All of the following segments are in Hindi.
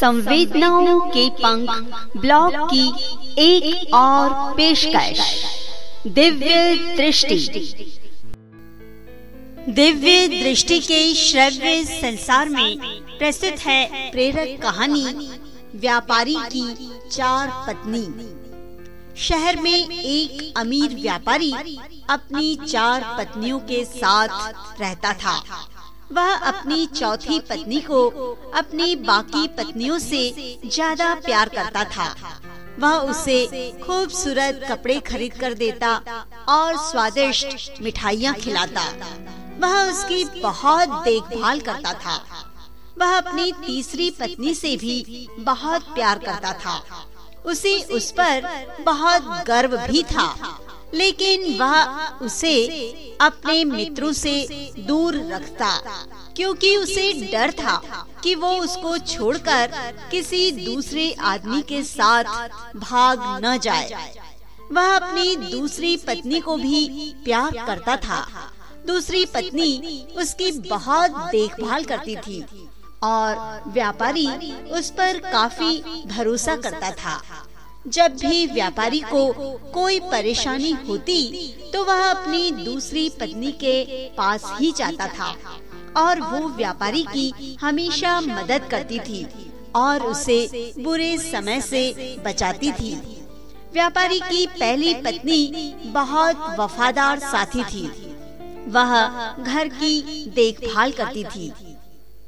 संवेदनाओं के पंख ब्लॉग की एक और पेशकश। दिव्य दृष्टि। दिव्य दृष्टि के श्रव्य संसार में प्रस्तुत है प्रेरक कहानी, व्यापारी की चार पत्नी। शहर में एक अमीर व्यापारी अपनी चार पत्नियों के साथ रहता था। वह अपनी चौथी पत्नी को अपनी बाकी पत्नियों से ज़्यादा प्यार करता था। वह उसे खूबसूरत कपड़े खरीद कर देता और स्वादिष्ट मिठाइयाँ खिलाता। वह उसकी बहुत देखभाल करता था। वह अपनी तीसरी पत्नी से भी बहुत प्यार करता था। उसे उस पर बहुत गर्व भी था। लेकिन वह उसे अपने मित्रों से दूर रखता क्योंकि उसे डर था कि वो उसको छोड़कर किसी दूसरे आदमी के साथ भाग न जाए। वह अपनी दूसरी पत्नी को भी प्यार करता था। दूसरी पत्नी उसकी बहुत देखभाल करती थी और व्यापारी उस पर काफ़ी भरोसा करता था। जब भी व्यापारी को कोई परेशानी होती तो वह अपनी दूसरी पत्नी के पास ही जाता था, और वो व्यापारी की हमेशा मदद करती थी, और उसे बुरे समय से बचाती थी। व्यापारी की पहली पत्नी बहुत वफादार साथी थी। वह घर की देखभाल करती थी।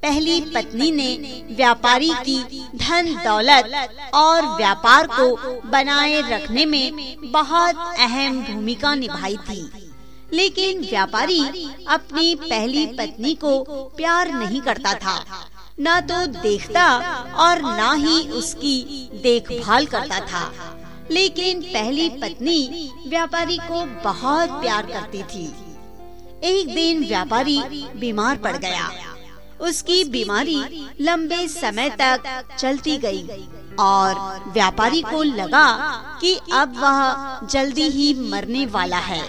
पहली पत्नी ने व्यापारी की धन दौलत और व्यापार को बनाए रखने में बहुत अहम भूमिका निभाई थी। लेकिन व्यापारी अपनी पहली पत्नी को प्यार नहीं करता था। न तो देखता और न ही उसकी देखभाल करता था। लेकिन पहली पत्नी व्यापारी को बहुत प्यार करती थी। एक दिन व्यापारी बीमार पड़ गया। उसकी बीमारी लंबे समय तक चलती गई और व्यापारी को लगा कि अब वह जल्दी ही मरने वाला है।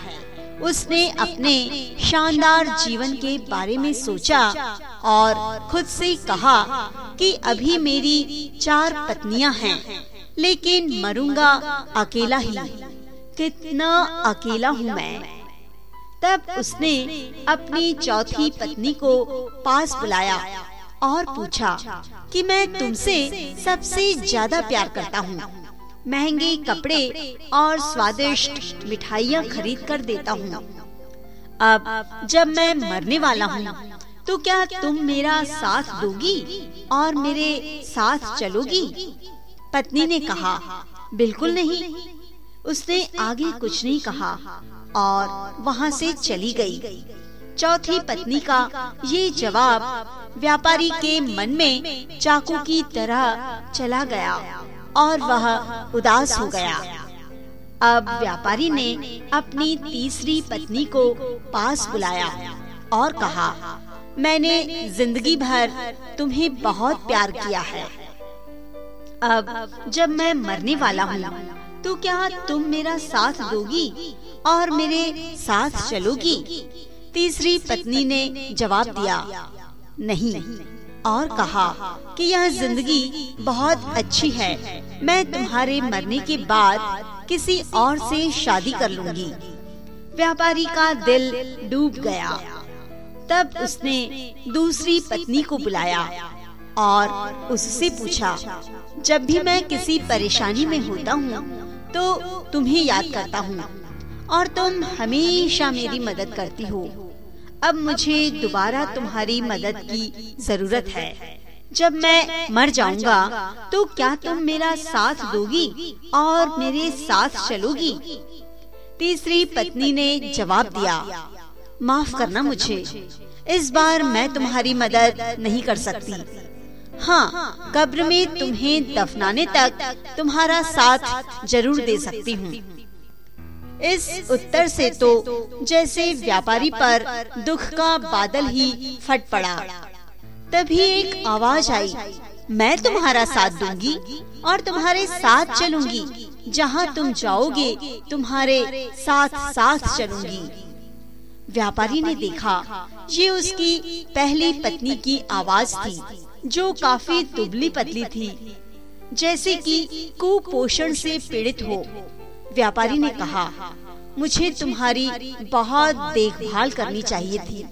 उसने अपने शानदार जीवन के बारे में सोचा और खुद से कहा कि अभी मेरी चार पत्नियाँ हैं लेकिन मरूँगा अकेला ही। कितना अकेला हूँ मैं? तब उसने अपनी चौथी पत्नी को पास बुलाया और पूछा कि मैं तुमसे सबसे ज़्यादा प्यार करता हूँ। महँगे कपड़े और स्वादिष्ट मिठाइयाँ खरीद कर देता हूँ। अब जब मैं मरने वाला हूँ तो क्या तुम मेरा साथ दोगी और मेरे साथ चलोगी? पत्नी ने कहा, बिल्कुल नहीं। उसने आगे कुछ नहीं कहा। और वहाँ से चली गई। चौथी पत्नी का ये जवाब व्यापारी के मन में चाकू की तरह चला गया और वह उदास हो गया। अब व्यापारी ने अपनी तीसरी पत्नी को पास बुलाया और कहा, मैंने ज़िंदगी भर तुम्हें बहुत प्यार किया है। अब जब मैं मरने वाला हूँ तो क्या तुम मेरा साथ दोगी? और मेरे साथ चलोगी। तीसरी पत्नी ने जवाब दिया, नहीं। और कहा कि यह ज़िंदगी बहुत अच्छी है। मैं तुम्हारे मरने के बाद किसी और से शादी कर लूँगी। व्यापारी का दिल डूब गया। तब उसने दूसरी पत्नी को बुलाया और उससे पूछा, जब भी मैं किसी परेशानी में होता हूँ तो तुम्हें याद करता हूँ। और तुम हमेशा मेरी मदद करती हो। अब मुझे दोबारा तुम्हारी मदद की ज़रूरत है। जब मैं मर जाऊँगा तो क्या तुम मेरा साथ दोगी और मेरे साथ चलोगी? तीसरी पत्नी ने जवाब दिया, माफ़ करना मुझे। इस बार मैं तुम्हारी मदद नहीं कर सकती। हाँ कब्र में तुम्हें दफनाने तक तुम्हारा साथ ज़रूर दे सकती हूँ। इस उत्तर से तो जैसे व्यापारी पर दुख का बादल ही फट पड़ा। तभी एक आवाज़ आई, मैं तुम्हारा साथ दूँगी और तुम्हारे साथ चलूँगी। जहाँ तुम जाओगे, तुम्हारे साथ साथ चलूँगी। व्यापारी ने देखा, ये उसकी पहली पत्नी की आवाज़ थी, जो काफ़ी दुबली पतली थी, जैसे कि कुपोषण से पीड़ित हो। व्यापारी ने कहा मुझे तुम्हारी बहुत देखभाल करनी चाहिए थी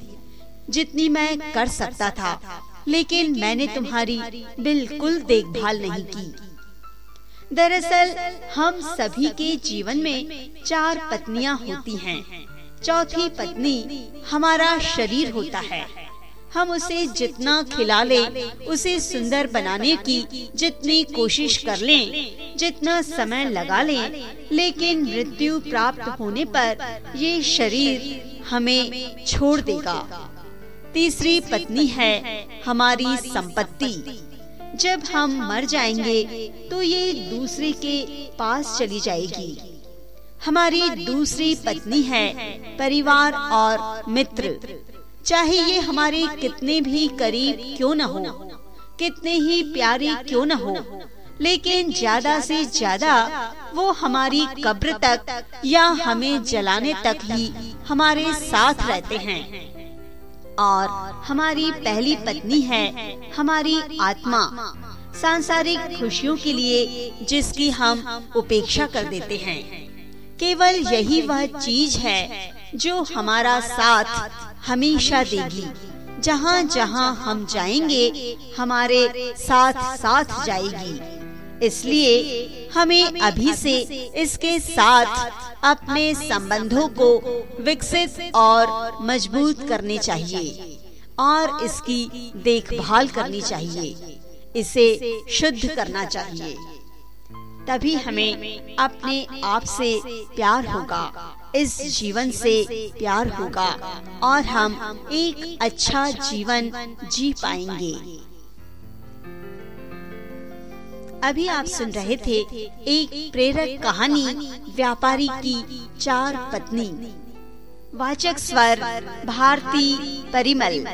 जितनी मैं कर सकता था लेकिन मैंने तुम्हारी बिल्कुल देखभाल नहीं की। दरअसल हम सभी के जीवन में चार पत्नियाँ होती हैं। चौथी पत्नी हमारा शरीर होता है। हम उसे जितना खिला ले उसे सुंदर बनाने की जितनी कोशिश कर लें, जितना समय लगा लें, लेकिन मृत्यु प्राप्त होने पर ये शरीर हमें छोड़ देगा। तीसरी पत्नी है हमारी संपत्ति। जब हम मर जाएँगे तो ये दूसरे के पास चली जाएगी। हमारी दूसरी पत्नी है परिवार और मित्र। चाहे ये हमारे कितने भी करीब क्यों न हो, कितने ही प्यारे क्यों न हो, लेकिन ज़्यादा से ज़्यादा वो हमारी कब्र तक या हमें जलाने तक ही हमारे साथ रहते हैं। और हमारी पहली पत्नी है हमारी आत्मा, सांसारिक खुशियों के लिए जिसकी हम उपेक्षा कर देते हैं। केवल यही वह चीज़ है जो हमारा साथ हमेशा देगी। जहाँ जहाँ हम जाएँगे, हमारे साथ साथ जाएगी। इसलिए हमें अभी से इसके साथ अपने संबंधों को विकसित और मज़बूत करने चाहिए और इसकी देखभाल करनी चाहिए। इसे शुद्ध करना चाहिए। तभी हमें अपने आप से प्यार होगा। इस जीवन से प्यार होगा और हम एक अच्छा जीवन जी पाएँगे। अभी आप सुन रहे थे एक प्रेरक कहानी व्यापारी की चार पत्नी। वाचक स्वर, भारती परिमल।